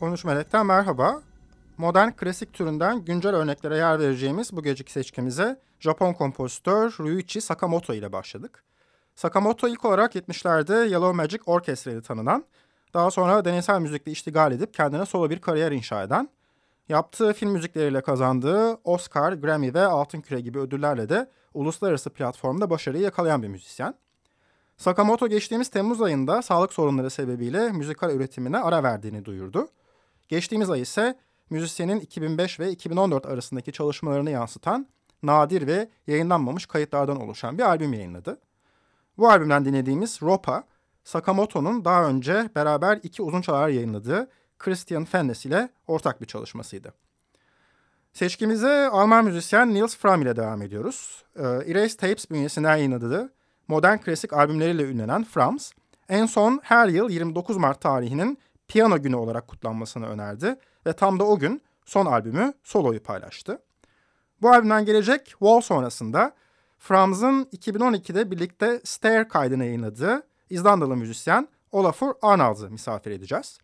Konuş Melek'ten merhaba. Modern klasik türünden güncel örneklere yer vereceğimiz bu geceki seçkimize Japon kompozitör Ryuichi Sakamoto ile başladık. Sakamoto ilk olarak 70'lerde Yellow Magic Orchestra ile tanınan, daha sonra deneysel müzikle iştigal edip kendine solo bir kariyer inşa eden, yaptığı film müzikleriyle kazandığı Oscar, Grammy ve Altın Küre gibi ödüllerle de uluslararası platformda başarıyı yakalayan bir müzisyen. Sakamoto geçtiğimiz Temmuz ayında sağlık sorunları sebebiyle müzikal üretimine ara verdiğini duyurdu. Geçtiğimiz ay ise müzisyenin 2005 ve 2014 arasındaki çalışmalarını yansıtan nadir ve yayınlanmamış kayıtlardan oluşan bir albüm yayınladı. Bu albümden dinlediğimiz Ropa, Sakamoto'nun daha önce beraber iki uzun çalar yayınladığı Christian Fennes ile ortak bir çalışmasıydı. Seçkimize Alman müzisyen Niels Fram ile devam ediyoruz. Ee, Erase Tapes bünyesinden yayınladığı modern klasik albümleriyle ünlenen Frams, en son her yıl 29 Mart tarihinin piyano günü olarak kutlanmasını önerdi ve tam da o gün son albümü soloyu paylaştı. Bu albümden gelecek Wall sonrasında Frams'ın 2012'de birlikte Stair kaydını yayınladığı İzlandalı müzisyen Olafur Arnalds'ı misafir edeceğiz.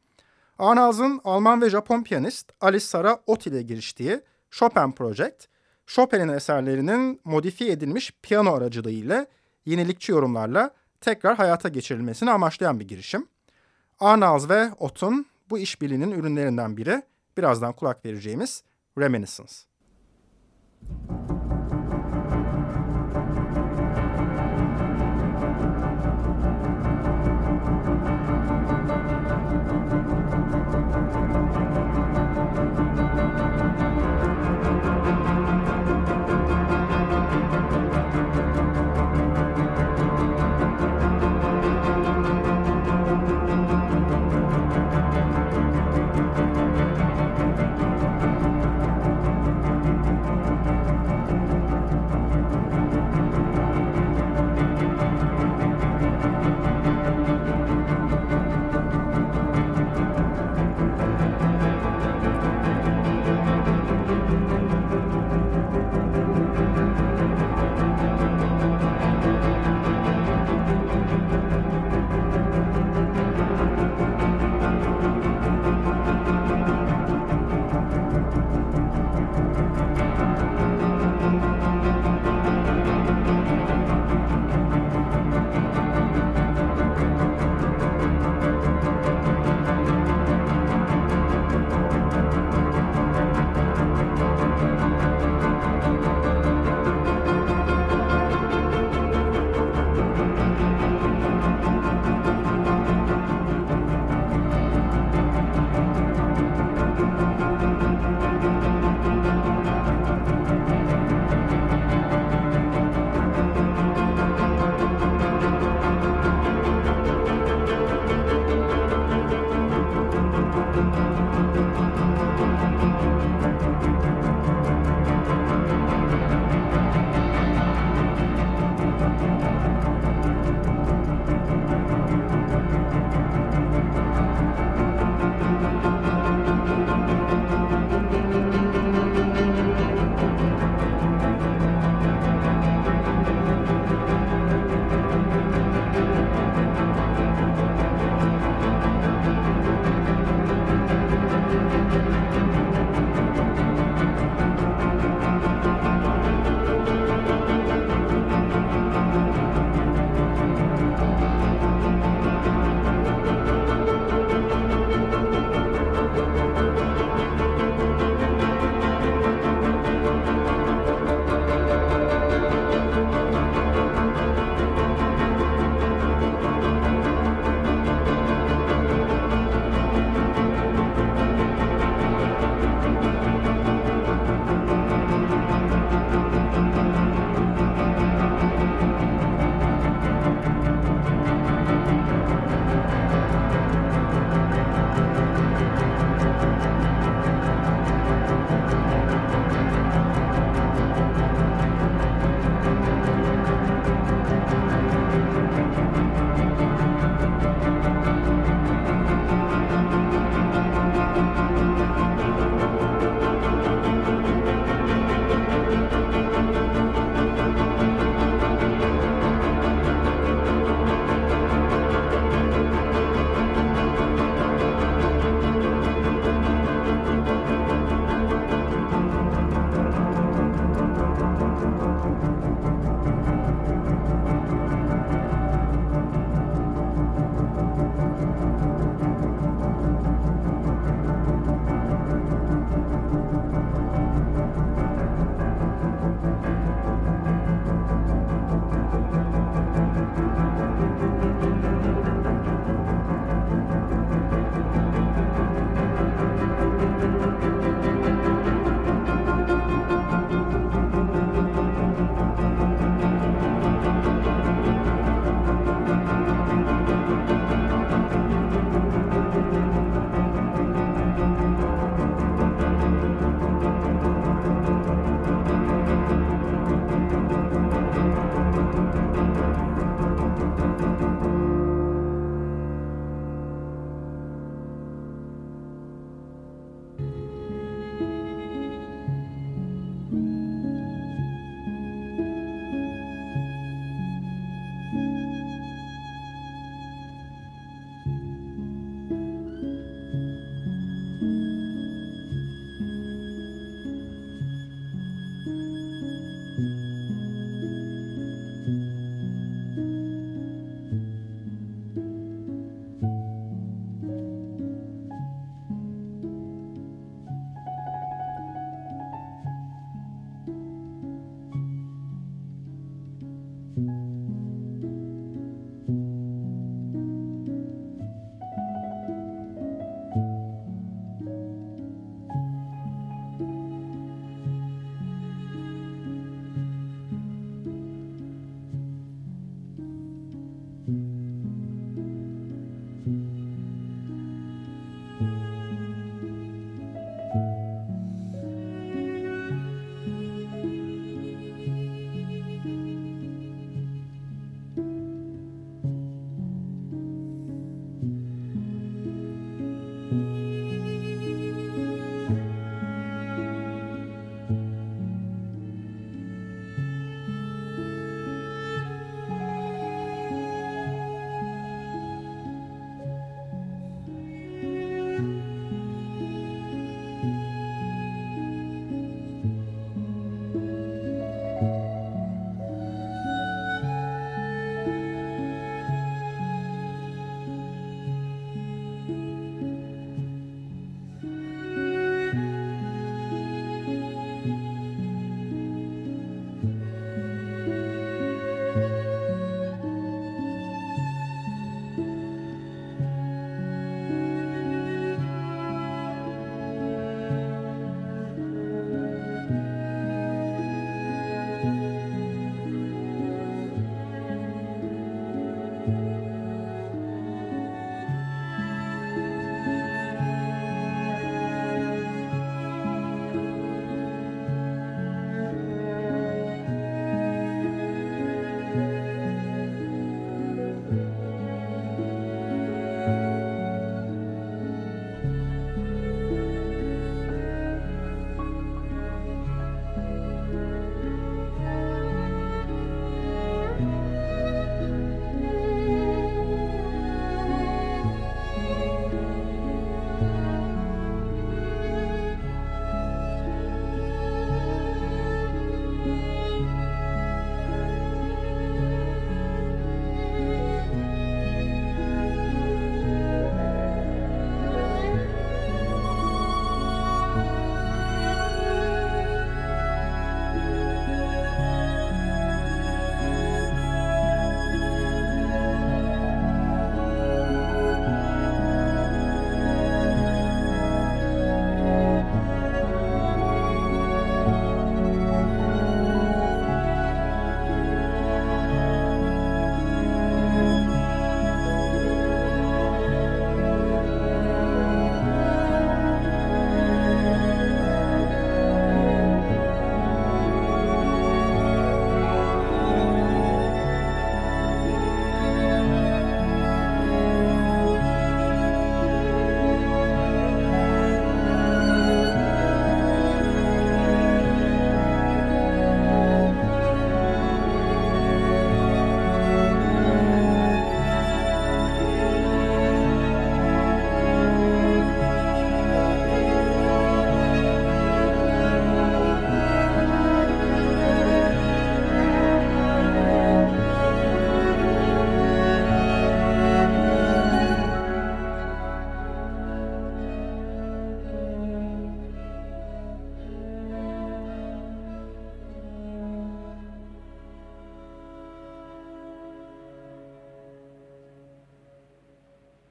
Arnalds'ın Alman ve Japon piyanist Alice Sara Ot ile giriştiği Chopin Project, Chopin'in eserlerinin modifiye edilmiş piyano aracılığıyla yenilikçi yorumlarla tekrar hayata geçirilmesini amaçlayan bir girişim. Arnalds ve Ot'un bu işbirliğinin ürünlerinden biri birazdan kulak vereceğimiz Reminiscence.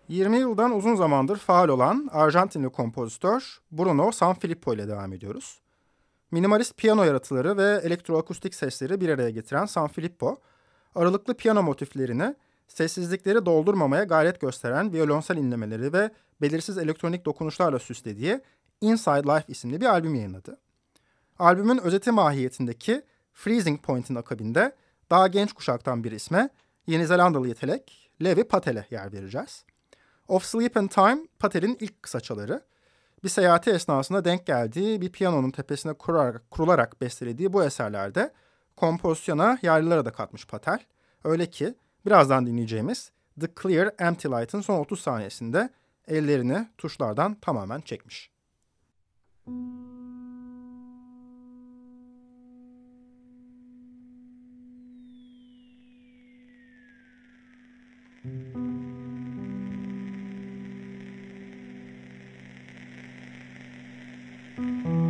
20 yıldan uzun zamandır faal olan Arjantinli kompozitör Bruno Sanfilippo ile devam ediyoruz. Minimalist piyano yaratıları ve elektroakustik sesleri bir araya getiren Sanfilippo, aralıklı piyano motiflerini sessizlikleri doldurmamaya gayret gösteren violonsel inlemeleri ve belirsiz elektronik dokunuşlarla süslediği Inside Life isimli bir albüm yayınladı. Albümün özeti mahiyetindeki Freezing Point'in akabinde daha genç kuşaktan bir isme Yeni Zelandalı yetelek Levi Patel'e yer vereceğiz. Of Sleep and Time, Patel'in ilk kısaçaları. Bir seyahati esnasında denk geldiği bir piyanonun tepesine kurarak, kurularak bestelediği bu eserlerde kompozisyona yerlilara da katmış Patel. Öyle ki birazdan dinleyeceğimiz The Clear Empty Light'ın son 30 saniyesinde ellerini tuşlardan tamamen çekmiş. Thank mm -hmm. you. Mm-hmm.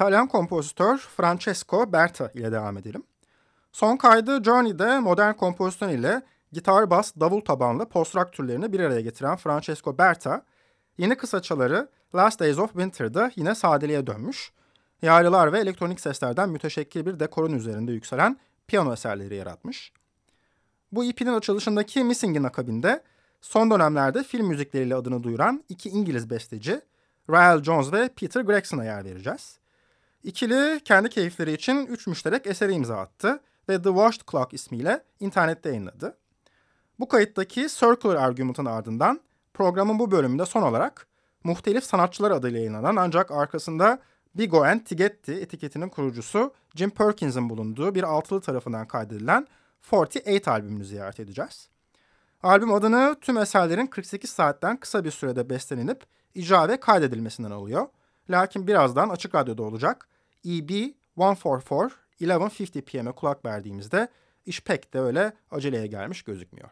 İtalyan kompozitör Francesco Berta ile devam edelim. Son kaydı Journey'de modern kompozisyon ile gitar, bas, davul tabanlı post-rock türlerini bir araya getiren Francesco Berta, yeni kısaçaları Last Days of Winter'da yine sadeliğe dönmüş, yaylılar ve elektronik seslerden müteşekkil bir dekorun üzerinde yükselen piyano eserleri yaratmış. Bu EP'nin açılışındaki Missing'in akabinde son dönemlerde film müzikleriyle adını duyuran iki İngiliz besteci Ryle Jones ve Peter Gregson'a yer vereceğiz. İkili kendi keyifleri için üç müşterek eseri imza attı ve The Washed Clock ismiyle internette yayınladı. Bu kayıttaki Circular Argument'ın ardından programın bu bölümünde son olarak muhtelif sanatçılar adıyla yayınlanan ancak arkasında Bigo and Tigetti etiketinin kurucusu Jim Perkins'in bulunduğu bir altılı tarafından kaydedilen 48 albümünü ziyaret edeceğiz. Albüm adını tüm eserlerin 48 saatten kısa bir sürede bestelenip icra ve kaydedilmesinden alıyor. Lakin birazdan Açık Radyo'da olacak EB 144 11.50 PM'e kulak verdiğimizde iş pek de öyle aceleye gelmiş gözükmüyor.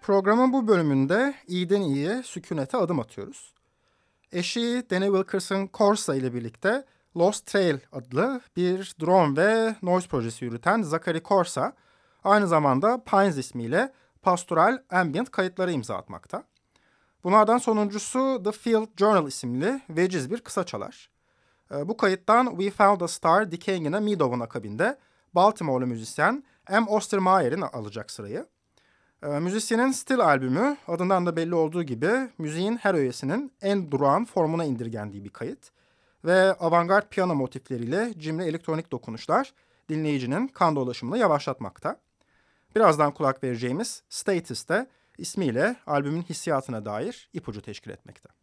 Programın bu bölümünde iyiden iyiye sükunete adım atıyoruz. Eşi Danny Wilkerson Corsa ile birlikte Lost Trail adlı bir drone ve noise projesi yürüten Zachary Corsa, aynı zamanda Pines ismiyle pastoral ambient kayıtları imza atmakta. Bunlardan sonuncusu The Field Journal isimli veciz bir kısa çalar. Ee, bu kayıttan We Found a Star Decaying in a Meadow'un akabinde Baltimore'lu müzisyen M. Ostermeyer'in alacak sırayı. Ee, müzisyenin Still albümü adından da belli olduğu gibi müziğin her öğesinin en durağan formuna indirgendiği bir kayıt. Ve avantgard piyano motifleriyle cimri elektronik dokunuşlar dinleyicinin kan dolaşımını yavaşlatmakta. Birazdan kulak vereceğimiz Status'te ismiyle albümün hissiyatına dair ipucu teşkil etmekte.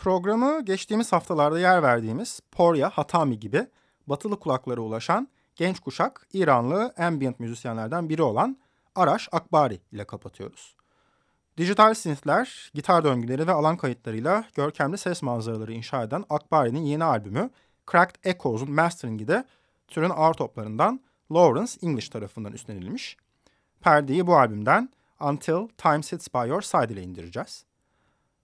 Programı geçtiğimiz haftalarda yer verdiğimiz Porya Hatami gibi batılı kulaklara ulaşan genç kuşak İranlı ambient müzisyenlerden biri olan Arash Akbari ile kapatıyoruz. Dijital synthler, gitar döngüleri ve alan kayıtlarıyla görkemli ses manzaraları inşa eden Akbari'nin yeni albümü Cracked Echoes'un masteringi de türün ağır toplarından Lawrence English tarafından üstlenilmiş. Perdeyi bu albümden Until Time Sits By Your Side ile indireceğiz.